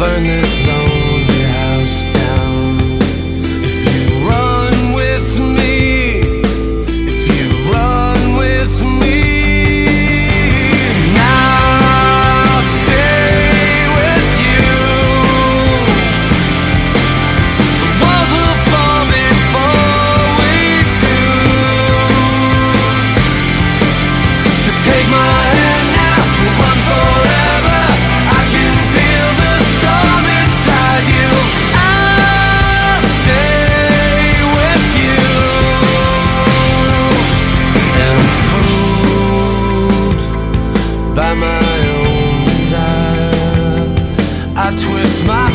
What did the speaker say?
burn this love. twist my